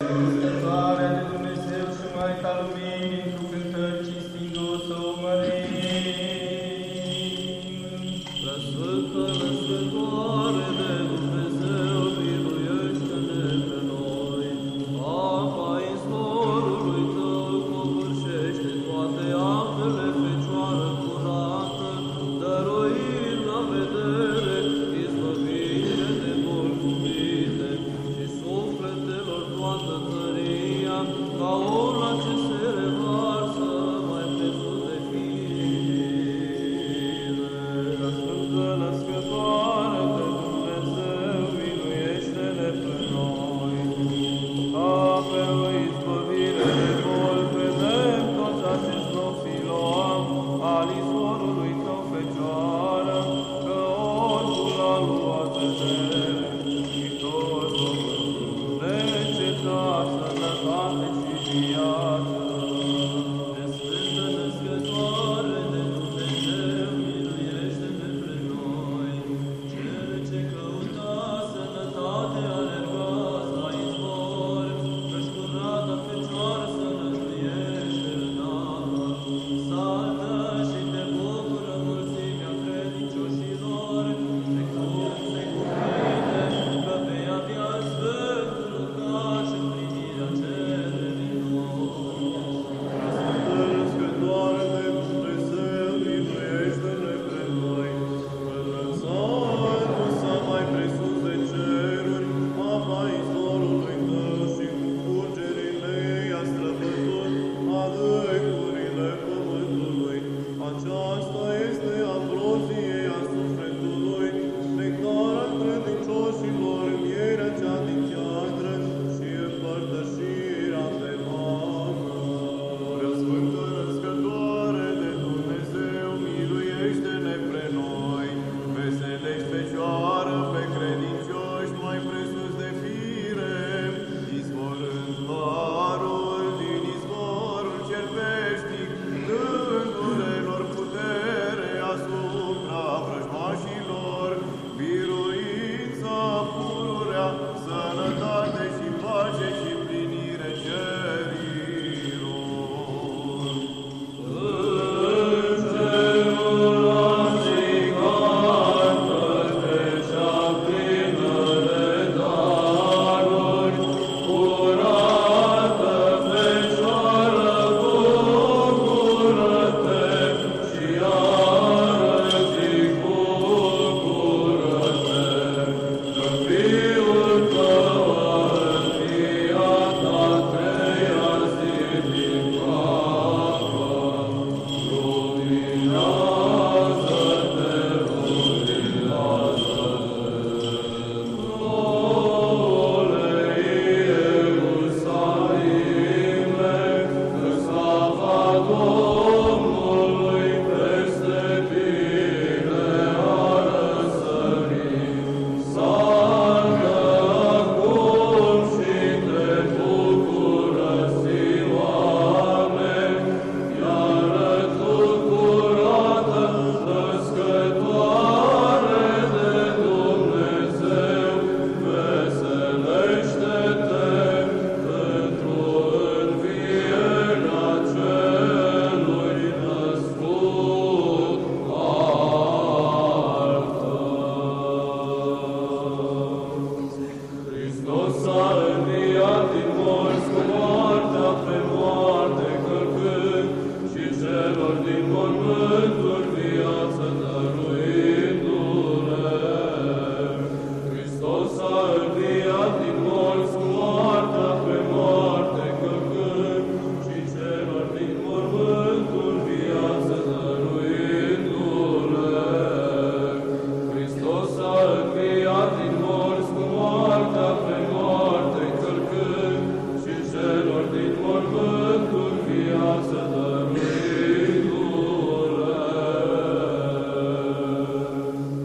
Sărbarea de Dumnezeu și Maica Luminii, într-o cântări cinstind o să o mărim. Preasfântă născătoare de Lord din mormântul